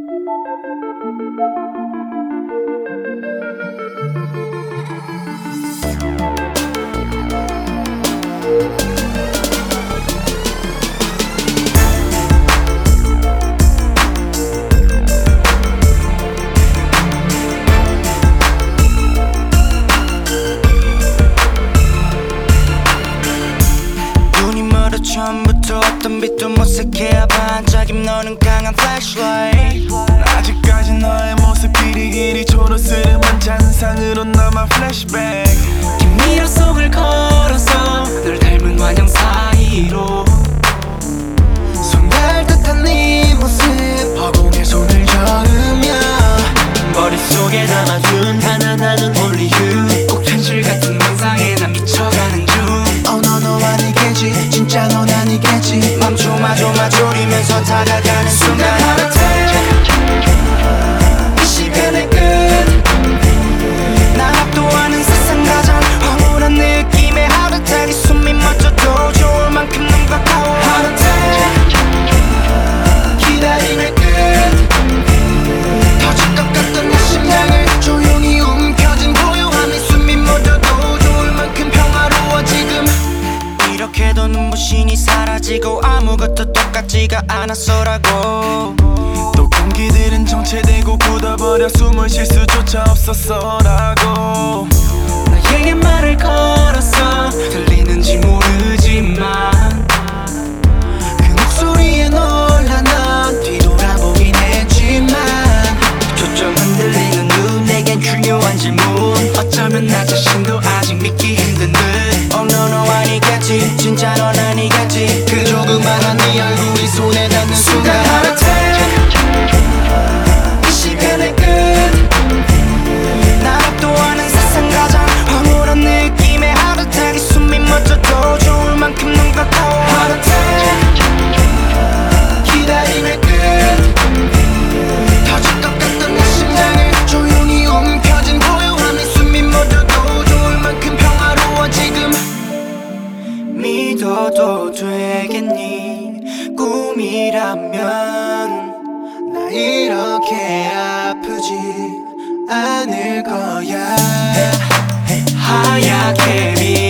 눈이 빛도 무색해 반짝임 너는 강한 flashlight. 아직까지 너의 모습 이리이리 초록스름한 잔상으로 남아 flashback mirror 속을 걸어서 널 닮은 환영 사이로. 손닿을 듯한 네 모습 허공에 손을 저으며 머릿속에 담아둔 하나하나 사라지고 아무것도 똑같지가 않았어라고. 또 공기들은 정체되고 굳어버려 숨을 쉴 수조차 없었어라고. 나에게 말을 걸었어. 들리는지 모르지만 그 어쩌면 나 자신도 아직 믿기 힘든 듯. Oh no no 아니겠지. 진짜 넌 아니겠지 믿어도 되겠니? 꿈이라면 나 이렇게 아프지 않을 거야. 하얗게 빛